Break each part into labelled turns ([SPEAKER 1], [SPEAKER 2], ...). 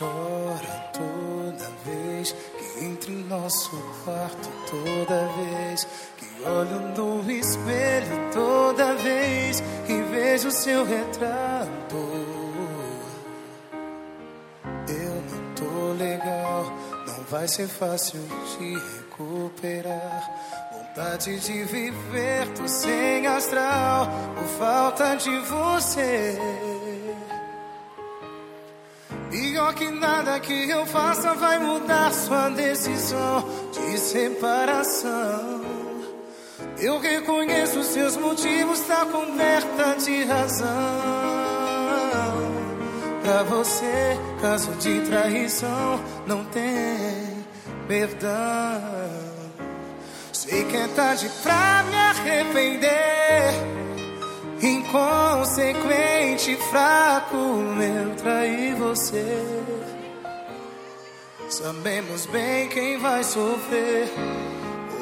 [SPEAKER 1] Chora toda vez que entre em nosso quarto, toda vez que olho no espelho, toda vez que vejo seu retrato. Eu não tô legal, não vai ser fácil te recuperar. De viver, tô sem astral, por falta de você. Pior que nada que eu faça vai mudar sua decisão de separação. Eu reconheço seus motivos, tá coberta de razão. Pra você, caso de traição, não tem perdão. Sei que é tarde pra me arrepender. Inconsequente, fraco, eu traí você. Sabemos bem quem vai sofrer.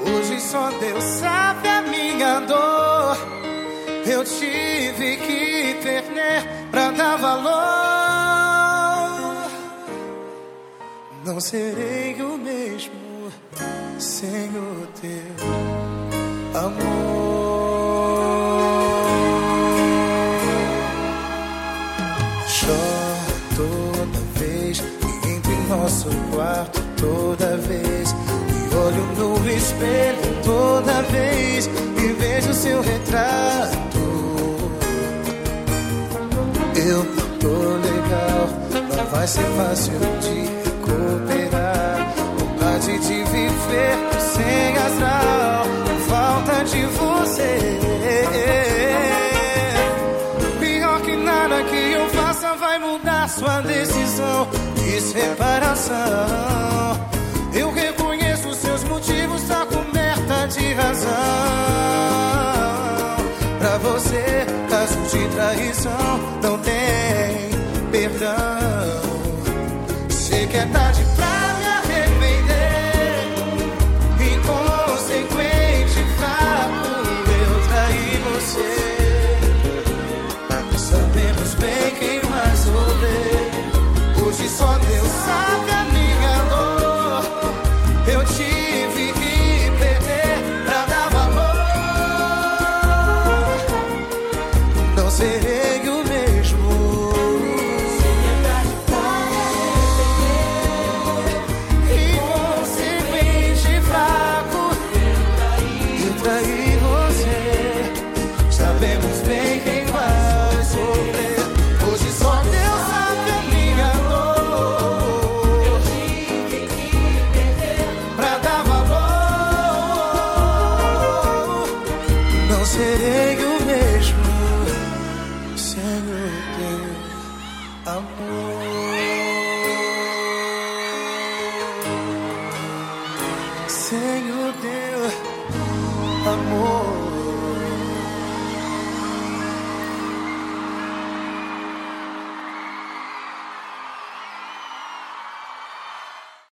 [SPEAKER 1] Hoje só Deus sabe a minha dor. Eu tive que perder pra dar valor. Não serei o mesmo sem o amor. toda vez que entro em nosso quarto, toda vez que olho no espelho, toda vez que vejo seu retrato. Eu tô legal, não vai ser fácil de recuperar. Vontade de viver sem astral, de você. sua decisão de separação. Eu reconheço seus motivos, tá coberta de razão. Pra você, caso de traição, não tem perdão. Sei que é tarde teu amor. Teu amor.